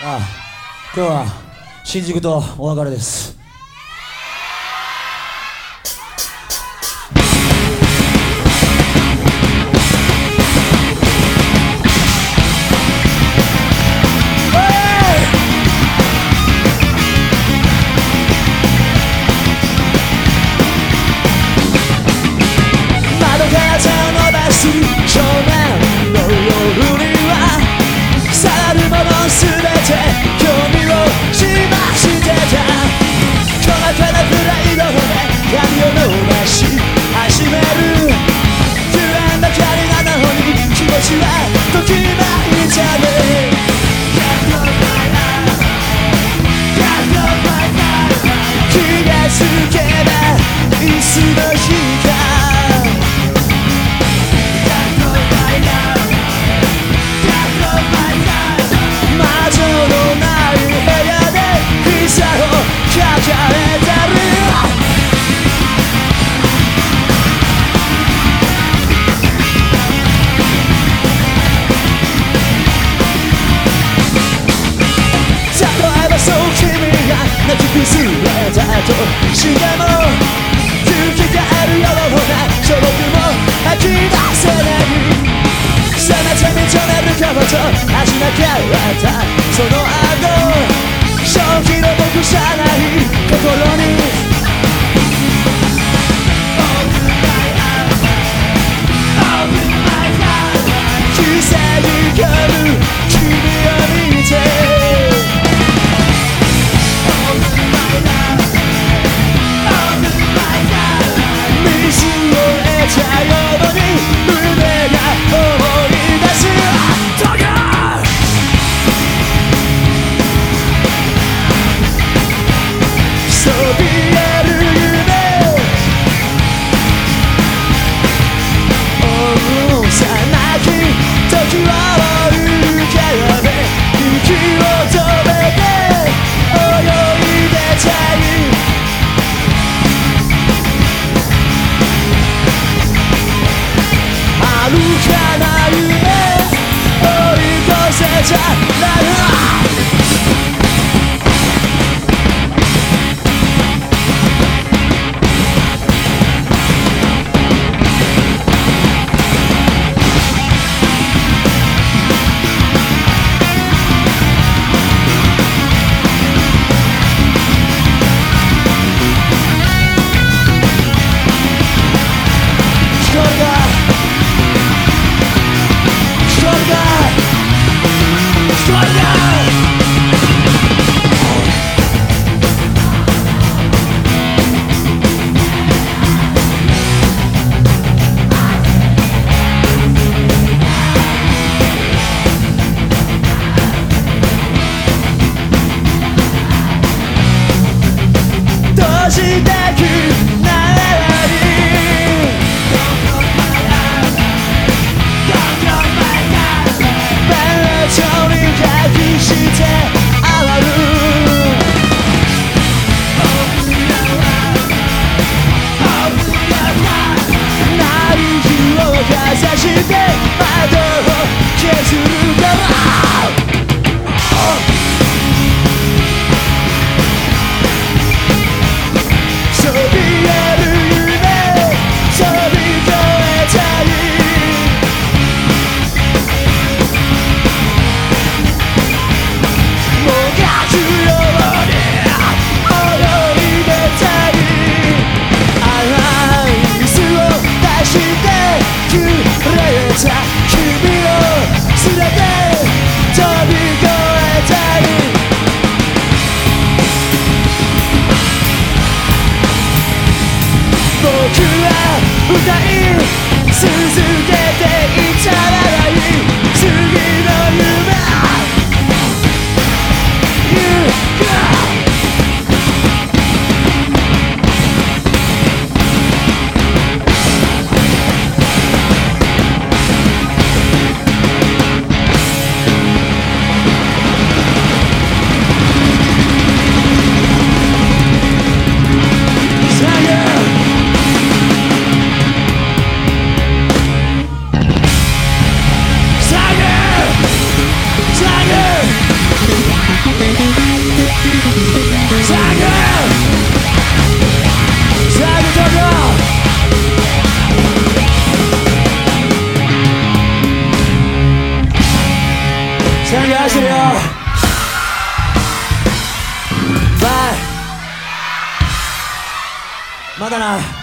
ああ今日は新宿とお別れです。すべとしかも続きがあるような。所も吐き出せないさまちゃみとな。るかもと足なきゃったその後正気の僕じゃない心に 자 は歌い続けていたらない。次の夢。してるよ。バイ。まだな。